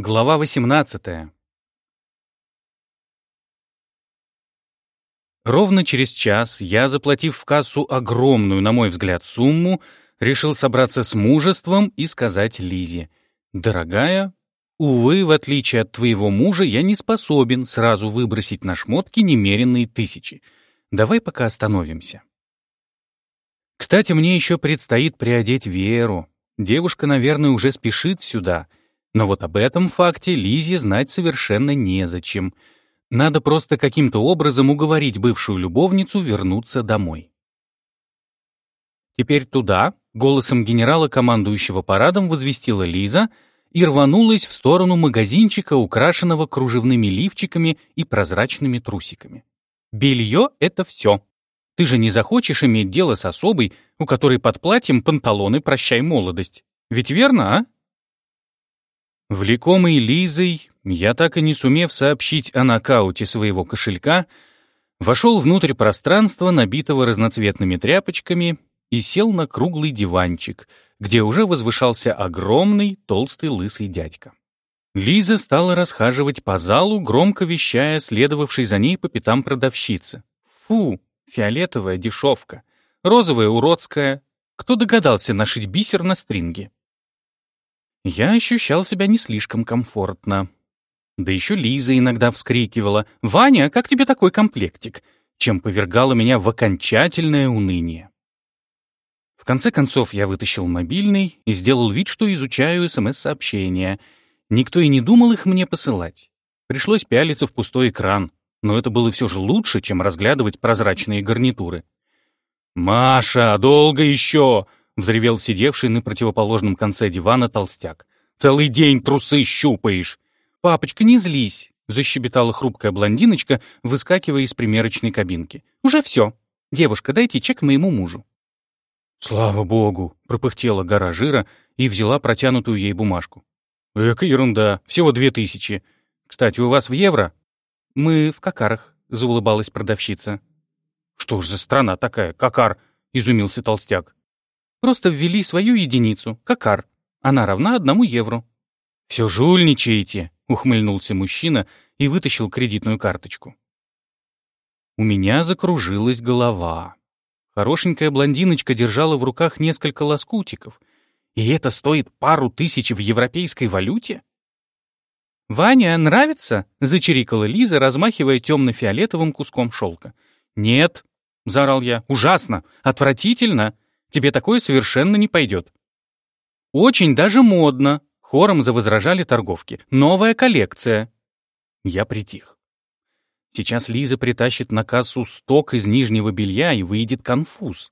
Глава 18. Ровно через час я, заплатив в кассу огромную, на мой взгляд, сумму, решил собраться с мужеством и сказать Лизе, «Дорогая, увы, в отличие от твоего мужа, я не способен сразу выбросить на шмотки немеренные тысячи. Давай пока остановимся». Кстати, мне еще предстоит приодеть Веру. Девушка, наверное, уже спешит сюда. Но вот об этом факте Лизе знать совершенно незачем. Надо просто каким-то образом уговорить бывшую любовницу вернуться домой. «Теперь туда», — голосом генерала, командующего парадом, возвестила Лиза и рванулась в сторону магазинчика, украшенного кружевными лифчиками и прозрачными трусиками. «Белье — это все. Ты же не захочешь иметь дело с особой, у которой под платьем панталоны «Прощай, молодость». Ведь верно, а?» Влекомый Лизой, я так и не сумев сообщить о нокауте своего кошелька, вошел внутрь пространства, набитого разноцветными тряпочками, и сел на круглый диванчик, где уже возвышался огромный, толстый, лысый дядька. Лиза стала расхаживать по залу, громко вещая следовавшей за ней по пятам продавщицы. «Фу, Фиолетовая дешевка. Розовая уродская. Кто догадался нашить бисер на стринге? Я ощущал себя не слишком комфортно. Да еще Лиза иногда вскрикивала «Ваня, как тебе такой комплектик?» чем повергала меня в окончательное уныние. В конце концов я вытащил мобильный и сделал вид, что изучаю СМС-сообщения. Никто и не думал их мне посылать. Пришлось пялиться в пустой экран но это было все же лучше, чем разглядывать прозрачные гарнитуры. «Маша, долго еще!» — взревел сидевший на противоположном конце дивана толстяк. «Целый день трусы щупаешь!» «Папочка, не злись!» — защебетала хрупкая блондиночка, выскакивая из примерочной кабинки. «Уже все. Девушка, дайте чек моему мужу». «Слава богу!» — пропыхтела гора жира и взяла протянутую ей бумажку. «Эка ерунда, всего две тысячи. Кстати, у вас в евро?» «Мы в Какарах», — заулыбалась продавщица. «Что ж за страна такая, Какар?» — изумился толстяк. «Просто ввели свою единицу, Какар. Она равна одному евро». «Все жульничаете», — ухмыльнулся мужчина и вытащил кредитную карточку. У меня закружилась голова. Хорошенькая блондиночка держала в руках несколько лоскутиков. И это стоит пару тысяч в европейской валюте? «Ваня, нравится?» — зачирикала Лиза, размахивая темно-фиолетовым куском шелка. «Нет», — заорал я, — «ужасно, отвратительно. Тебе такое совершенно не пойдет». «Очень даже модно», — хором завозражали торговки. «Новая коллекция». Я притих. Сейчас Лиза притащит на кассу сток из нижнего белья и выйдет конфуз.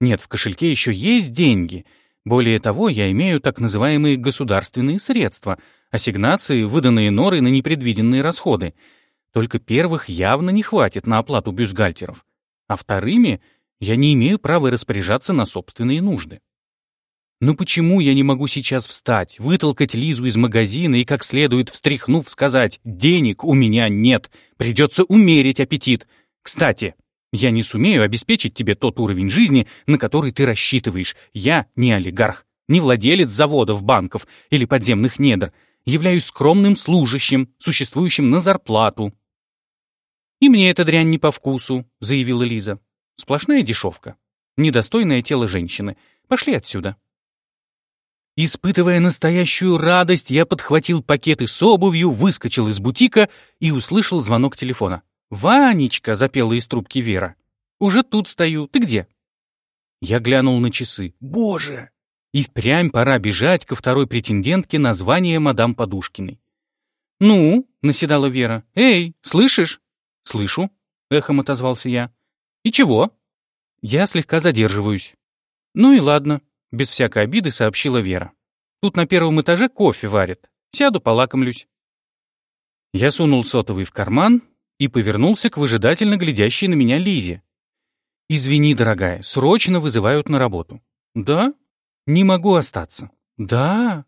Нет, в кошельке еще есть деньги. Более того, я имею так называемые государственные средства — ассигнации, выданные Норой на непредвиденные расходы. Только первых явно не хватит на оплату бюстгальтеров, а вторыми я не имею права распоряжаться на собственные нужды. Но почему я не могу сейчас встать, вытолкать Лизу из магазина и как следует встряхнув сказать «денег у меня нет, придется умерить аппетит». Кстати, я не сумею обеспечить тебе тот уровень жизни, на который ты рассчитываешь. Я не олигарх, не владелец заводов, банков или подземных недр являюсь скромным служащим, существующим на зарплату». «И мне эта дрянь не по вкусу», — заявила Лиза. «Сплошная дешевка. Недостойное тело женщины. Пошли отсюда». Испытывая настоящую радость, я подхватил пакеты с обувью, выскочил из бутика и услышал звонок телефона. «Ванечка!» — запела из трубки Вера. «Уже тут стою. Ты где?» Я глянул на часы. «Боже! И впрямь пора бежать ко второй претендентке на звание мадам Подушкиной. «Ну?» — наседала Вера. «Эй, слышишь?» «Слышу», — эхом отозвался я. «И чего?» «Я слегка задерживаюсь». «Ну и ладно», — без всякой обиды сообщила Вера. «Тут на первом этаже кофе варят. Сяду, полакомлюсь». Я сунул сотовый в карман и повернулся к выжидательно глядящей на меня Лизе. «Извини, дорогая, срочно вызывают на работу». «Да? Не могу остаться. Да?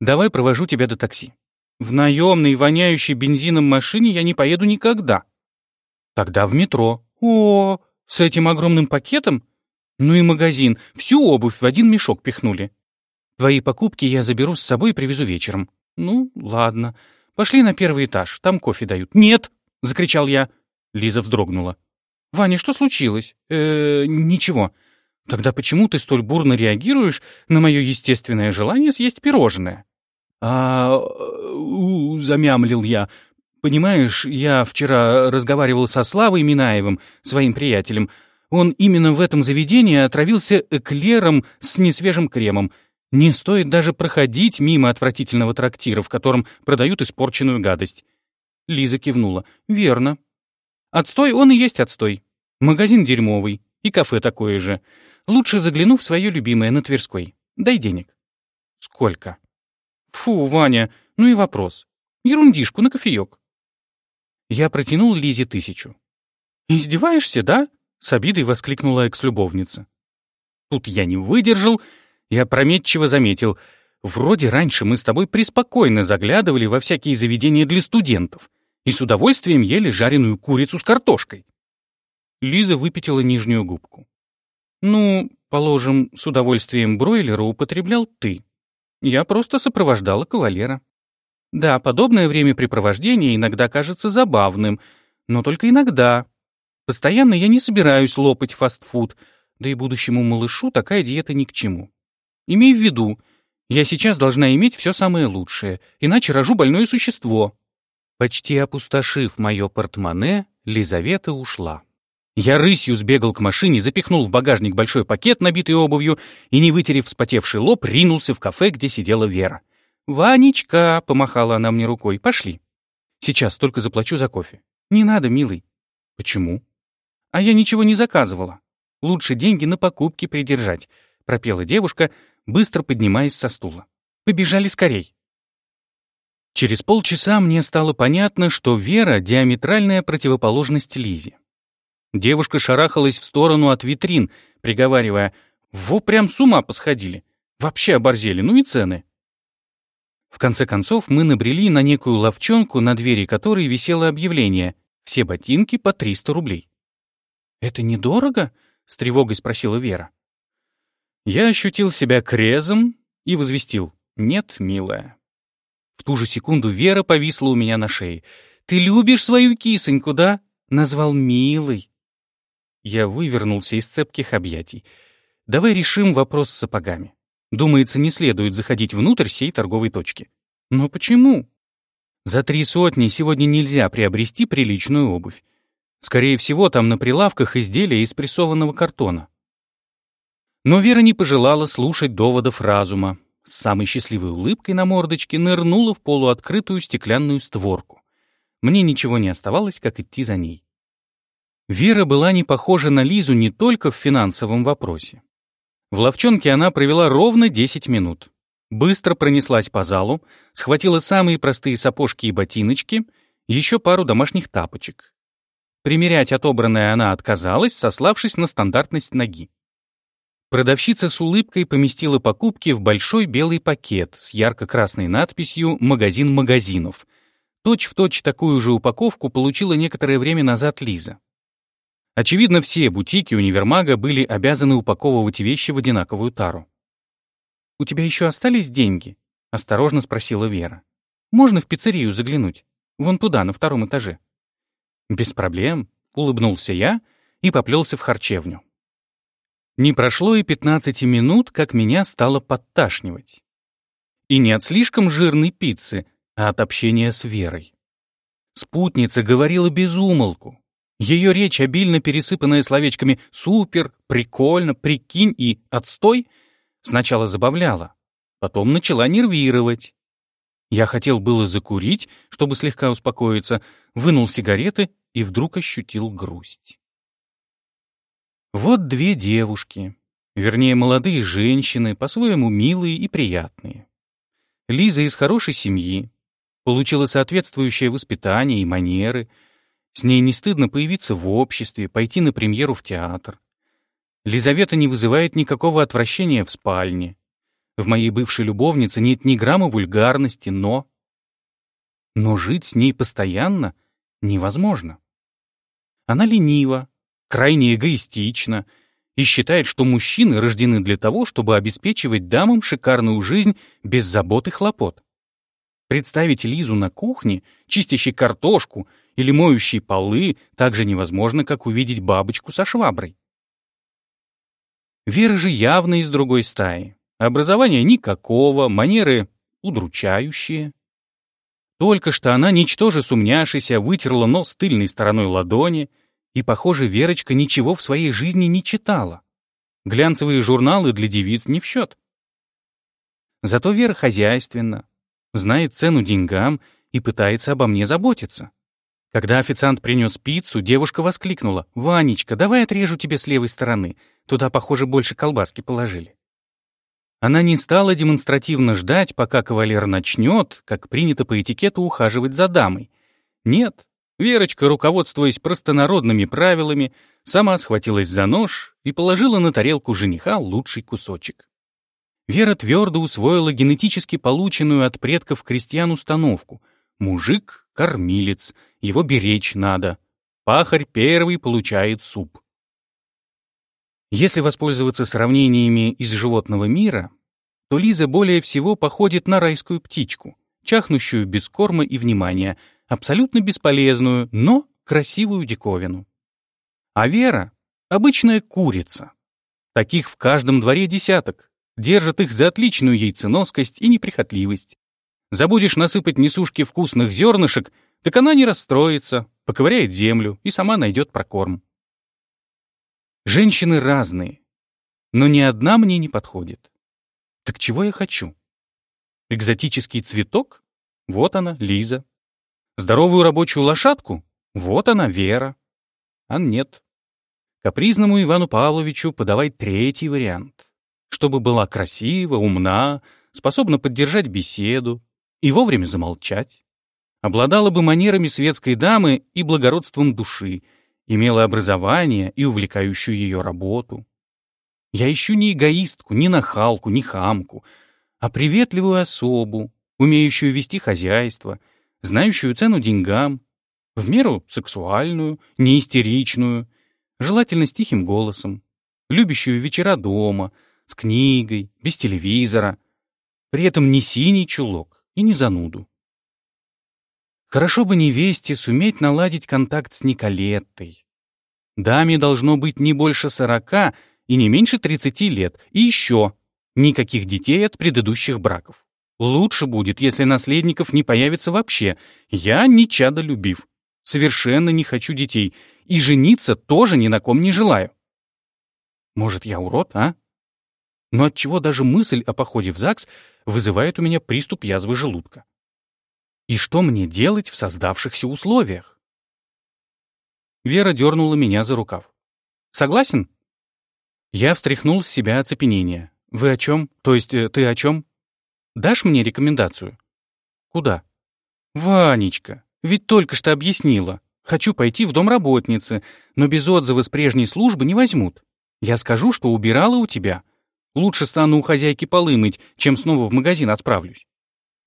Давай провожу тебя до такси. В наемной, воняющей бензином машине я не поеду никогда. Тогда в метро. О, с этим огромным пакетом? Ну и магазин. Всю обувь в один мешок пихнули. Твои покупки я заберу с собой и привезу вечером. «Ну, ладно. Пошли на первый этаж, там кофе дают». «Нет!» — закричал я. Лиза вздрогнула. «Ваня, что случилось?» «Э, ничего. Тогда почему ты столь бурно реагируешь на мое естественное желание съесть пирожное?» «А...» — замямлил я. «Понимаешь, я вчера разговаривал со Славой Минаевым, своим приятелем. Он именно в этом заведении отравился эклером с несвежим кремом. Не стоит даже проходить мимо отвратительного трактира, в котором продают испорченную гадость». Лиза кивнула. «Верно. Отстой он и есть отстой. Магазин дерьмовый. И кафе такое же. Лучше загляну в свое любимое на Тверской. Дай денег». «Сколько?» «Фу, Ваня, ну и вопрос. Ерундишку на кофеек». Я протянул Лизе тысячу. «Издеваешься, да?» — с обидой воскликнула экс-любовница. Тут я не выдержал и опрометчиво заметил. «Вроде раньше мы с тобой преспокойно заглядывали во всякие заведения для студентов и с удовольствием ели жареную курицу с картошкой». Лиза выпятила нижнюю губку. «Ну, положим, с удовольствием бройлера употреблял ты. Я просто сопровождала кавалера. Да, подобное времяпрепровождение иногда кажется забавным, но только иногда. Постоянно я не собираюсь лопать фастфуд, да и будущему малышу такая диета ни к чему. Имей в виду, я сейчас должна иметь все самое лучшее, иначе рожу больное существо. Почти опустошив мое портмоне, Лизавета ушла. Я рысью сбегал к машине, запихнул в багажник большой пакет, набитый обувью, и, не вытерев вспотевший лоб, ринулся в кафе, где сидела Вера. «Ванечка!» — помахала она мне рукой. «Пошли. Сейчас только заплачу за кофе». «Не надо, милый». «Почему?» «А я ничего не заказывала. Лучше деньги на покупки придержать», — пропела девушка, быстро поднимаясь со стула. «Побежали скорей». Через полчаса мне стало понятно, что Вера — диаметральная противоположность Лизе. Девушка шарахалась в сторону от витрин, приговаривая, «Во, прям с ума посходили! Вообще оборзели, ну и цены!» В конце концов, мы набрели на некую ловчонку, на двери которой висело объявление «Все ботинки по 300 рублей». «Это недорого?» — с тревогой спросила Вера. Я ощутил себя крезом и возвестил «Нет, милая». В ту же секунду Вера повисла у меня на шее. «Ты любишь свою кисоньку, да?» Назвал милой. Я вывернулся из цепких объятий. «Давай решим вопрос с сапогами. Думается, не следует заходить внутрь сей торговой точки». «Но почему?» «За три сотни сегодня нельзя приобрести приличную обувь. Скорее всего, там на прилавках изделия из прессованного картона». Но Вера не пожелала слушать доводов разума. С самой счастливой улыбкой на мордочке нырнула в полуоткрытую стеклянную створку. Мне ничего не оставалось, как идти за ней. Вера была не похожа на Лизу не только в финансовом вопросе. В ловчонке она провела ровно 10 минут. Быстро пронеслась по залу, схватила самые простые сапожки и ботиночки, еще пару домашних тапочек. Примерять отобранное она отказалась, сославшись на стандартность ноги. Продавщица с улыбкой поместила покупки в большой белый пакет с ярко-красной надписью «Магазин магазинов». Точь-в-точь точь такую же упаковку получила некоторое время назад Лиза. Очевидно, все бутики универмага были обязаны упаковывать вещи в одинаковую тару. «У тебя еще остались деньги?» — осторожно спросила Вера. «Можно в пиццерию заглянуть? Вон туда, на втором этаже». «Без проблем», — улыбнулся я и поплелся в харчевню. Не прошло и 15 минут, как меня стало подташнивать. И не от слишком жирной пиццы, а от общения с Верой. Спутница говорила без умолку, ее речь, обильно пересыпанная словечками «супер», «прикольно», «прикинь» и «отстой», сначала забавляла, потом начала нервировать. Я хотел было закурить, чтобы слегка успокоиться, вынул сигареты и вдруг ощутил грусть. Вот две девушки, вернее, молодые женщины, по-своему милые и приятные. Лиза из хорошей семьи, получила соответствующее воспитание и манеры — с ней не стыдно появиться в обществе, пойти на премьеру в театр. Лизавета не вызывает никакого отвращения в спальне. В моей бывшей любовнице нет ни грамма вульгарности, но... Но жить с ней постоянно невозможно. Она ленива, крайне эгоистична и считает, что мужчины рождены для того, чтобы обеспечивать дамам шикарную жизнь без забот и хлопот. Представить Лизу на кухне, чистящей картошку или моющей полы, так же невозможно, как увидеть бабочку со шваброй. Вера же явно из другой стаи. Образования никакого, манеры удручающие. Только что она, ничтоже сумняшися, вытерла нос тыльной стороной ладони, и, похоже, Верочка ничего в своей жизни не читала. Глянцевые журналы для девиц не в счет. Зато Вера хозяйственна, знает цену деньгам и пытается обо мне заботиться. Когда официант принес пиццу, девушка воскликнула. «Ванечка, давай отрежу тебе с левой стороны. Туда, похоже, больше колбаски положили». Она не стала демонстративно ждать, пока кавалер начнет, как принято по этикету, ухаживать за дамой. Нет, Верочка, руководствуясь простонародными правилами, сама схватилась за нож и положила на тарелку жениха лучший кусочек. Вера твердо усвоила генетически полученную от предков крестьян установку. Мужик — кормилец, его беречь надо. Пахарь первый получает суп. Если воспользоваться сравнениями из животного мира, то Лиза более всего походит на райскую птичку, чахнущую без корма и внимания, абсолютно бесполезную, но красивую диковину. А Вера — обычная курица. Таких в каждом дворе десяток держат их за отличную яйценоскость и неприхотливость. Забудешь насыпать несушки вкусных зернышек, так она не расстроится, поковыряет землю и сама найдет прокорм. Женщины разные, но ни одна мне не подходит. Так чего я хочу? Экзотический цветок? Вот она, Лиза. Здоровую рабочую лошадку? Вот она, Вера. А нет. Капризному Ивану Павловичу подавай третий вариант чтобы была красива, умна, способна поддержать беседу и вовремя замолчать. Обладала бы манерами светской дамы и благородством души, имела образование и увлекающую ее работу. Я ищу не эгоистку, не нахалку, не хамку, а приветливую особу, умеющую вести хозяйство, знающую цену деньгам, в меру сексуальную, не истеричную, желательно с тихим голосом, любящую вечера дома — с книгой, без телевизора. При этом не синий чулок и не зануду. Хорошо бы невесте суметь наладить контакт с Николеттой. Даме должно быть не больше сорока и не меньше тридцати лет. И еще никаких детей от предыдущих браков. Лучше будет, если наследников не появится вообще. Я не чадолюбив. Совершенно не хочу детей. И жениться тоже ни на ком не желаю. Может, я урод, а? Но отчего даже мысль о походе в ЗАГС вызывает у меня приступ язвы желудка. И что мне делать в создавшихся условиях? Вера дернула меня за рукав. «Согласен?» Я встряхнул с себя оцепенение. «Вы о чем? То есть э, ты о чем? Дашь мне рекомендацию?» «Куда?» «Ванечка, ведь только что объяснила. Хочу пойти в дом работницы, но без отзыва с прежней службы не возьмут. Я скажу, что убирала у тебя, Лучше стану у хозяйки полы мыть, чем снова в магазин отправлюсь.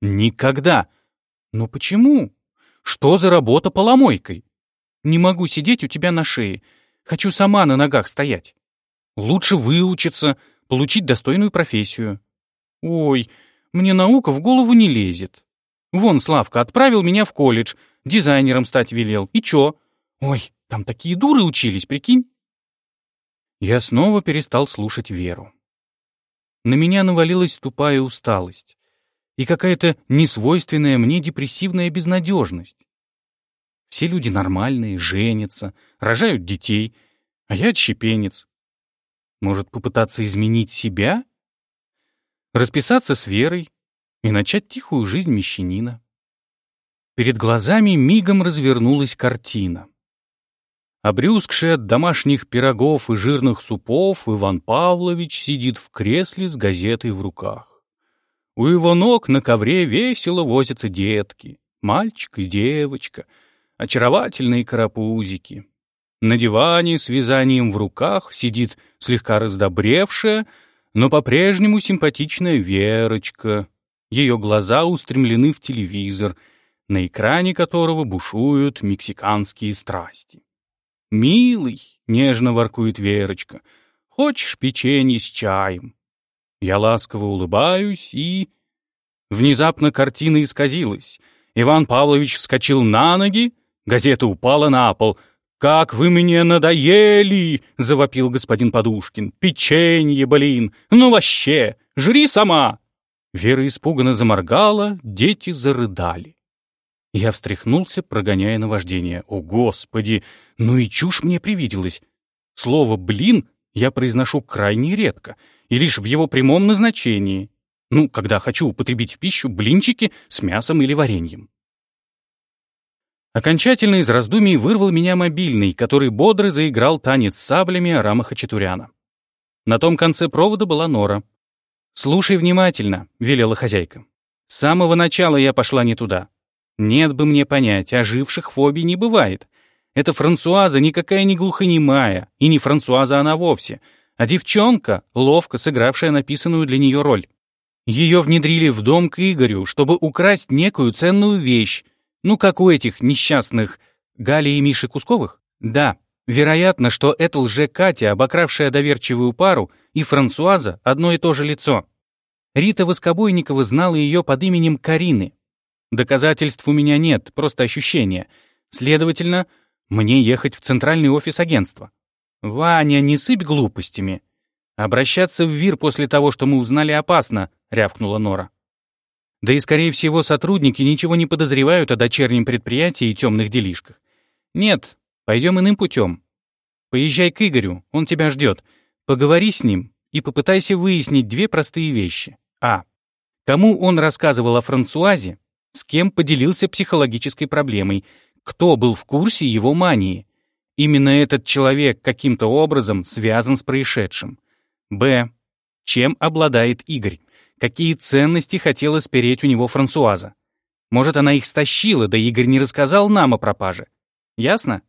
Никогда. Но почему? Что за работа поломойкой? Не могу сидеть у тебя на шее. Хочу сама на ногах стоять. Лучше выучиться, получить достойную профессию. Ой, мне наука в голову не лезет. Вон Славка отправил меня в колледж, дизайнером стать велел. И чё? Ой, там такие дуры учились, прикинь. Я снова перестал слушать Веру на меня навалилась тупая усталость и какая-то несвойственная мне депрессивная безнадежность. Все люди нормальные, женятся, рожают детей, а я отщепенец. Может, попытаться изменить себя? Расписаться с Верой и начать тихую жизнь мещанина. Перед глазами мигом развернулась картина. Обрюзгший от домашних пирогов и жирных супов, Иван Павлович сидит в кресле с газетой в руках. У его ног на ковре весело возятся детки, мальчик и девочка, очаровательные карапузики. На диване с вязанием в руках сидит слегка раздобревшая, но по-прежнему симпатичная Верочка. Ее глаза устремлены в телевизор, на экране которого бушуют мексиканские страсти. «Милый», — нежно воркует Верочка, — «хочешь печенье с чаем?» Я ласково улыбаюсь и... Внезапно картина исказилась. Иван Павлович вскочил на ноги, газета упала на пол. «Как вы мне надоели!» — завопил господин Подушкин. «Печенье, блин! Ну вообще! Жри сама!» Вера испуганно заморгала, дети зарыдали. Я встряхнулся, прогоняя наваждение. «О, Господи! Ну и чушь мне привиделась! Слово «блин» я произношу крайне редко, и лишь в его прямом назначении. Ну, когда хочу употребить в пищу блинчики с мясом или вареньем. Окончательно из раздумий вырвал меня мобильный, который бодро заиграл танец с саблями Арама Хачатуряна. На том конце провода была Нора. «Слушай внимательно», — велела хозяйка. «С самого начала я пошла не туда. Нет бы мне понять, оживших фобий не бывает. Эта Франсуаза никакая не глухонемая, и не Франсуаза она вовсе, а девчонка, ловко сыгравшая написанную для нее роль. Ее внедрили в дом к Игорю, чтобы украсть некую ценную вещь, ну, как у этих несчастных Гали и Миши Кусковых. Да, вероятно, что это лже-Катя, обокравшая доверчивую пару, и Франсуаза — одно и то же лицо. Рита Воскобойникова знала ее под именем Карины. Доказательств у меня нет, просто ощущения. Следовательно, мне ехать в центральный офис агентства. Ваня, не сыпь глупостями. Обращаться в ВИР после того, что мы узнали, опасно, рявкнула Нора. Да и, скорее всего, сотрудники ничего не подозревают о дочернем предприятии и темных делишках. Нет, пойдем иным путем. Поезжай к Игорю, он тебя ждет. Поговори с ним и попытайся выяснить две простые вещи. А. Кому он рассказывал о Франсуазе, с кем поделился психологической проблемой, кто был в курсе его мании. Именно этот человек каким-то образом связан с происшедшим. Б. Чем обладает Игорь? Какие ценности хотела спереть у него Франсуаза? Может, она их стащила, да Игорь не рассказал нам о пропаже. Ясно?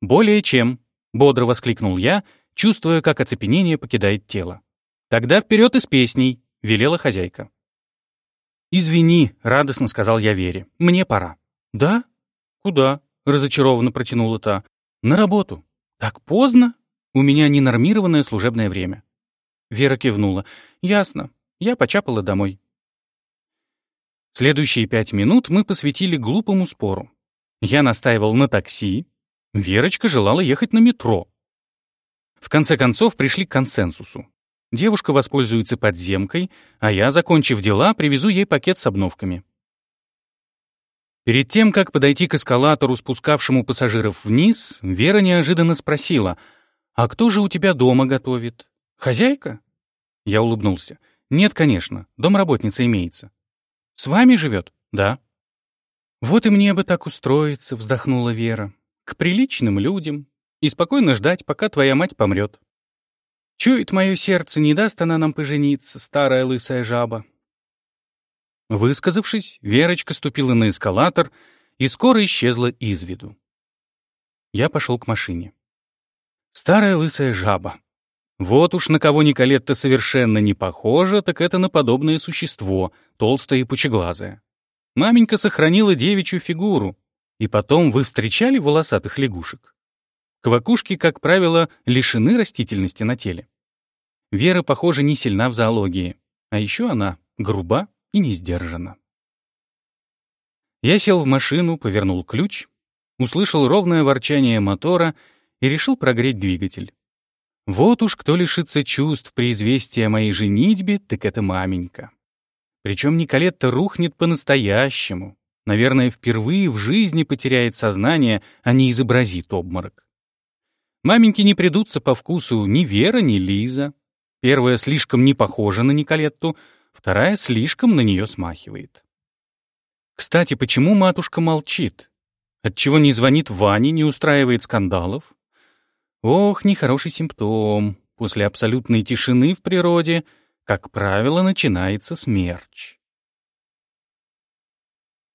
Более чем, бодро воскликнул я, чувствуя, как оцепенение покидает тело. Тогда вперед из песней, велела хозяйка. «Извини», — радостно сказал я Вере, — «мне пора». «Да? «Куда?» — разочарованно протянула та. «На работу». «Так поздно? У меня ненормированное служебное время». Вера кивнула. «Ясно. Я почапала домой». Следующие пять минут мы посвятили глупому спору. Я настаивал на такси, Верочка желала ехать на метро. В конце концов пришли к консенсусу. Девушка воспользуется подземкой, а я, закончив дела, привезу ей пакет с обновками. Перед тем, как подойти к эскалатору, спускавшему пассажиров вниз, Вера неожиданно спросила, «А кто же у тебя дома готовит? Хозяйка?» Я улыбнулся. «Нет, конечно, домработница имеется». «С вами живет?» «Да». «Вот и мне бы так устроиться», — вздохнула Вера. «К приличным людям и спокойно ждать, пока твоя мать помрет». Чует мое сердце, не даст она нам пожениться, старая лысая жаба. Высказавшись, Верочка ступила на эскалатор и скоро исчезла из виду. Я пошел к машине. Старая лысая жаба. Вот уж на кого Николетта совершенно не похожа, так это на подобное существо, толстое и пучеглазое. Маменька сохранила девичью фигуру. И потом вы встречали волосатых лягушек? Квакушки, как правило, лишены растительности на теле. Вера, похоже, не сильна в зоологии. А еще она груба и не сдержанно. Я сел в машину, повернул ключ, услышал ровное ворчание мотора и решил прогреть двигатель. Вот уж кто лишится чувств при известии о моей женитьбе, так это маменька. Причем Николетта рухнет по-настоящему. Наверное, впервые в жизни потеряет сознание, а не изобразит обморок. Маменьки не придутся по вкусу ни Вера, ни Лиза. Первая слишком не похожа на Николетту, вторая слишком на нее смахивает. Кстати, почему матушка молчит? Отчего не звонит Ване, не устраивает скандалов? Ох, нехороший симптом. После абсолютной тишины в природе, как правило, начинается смерч.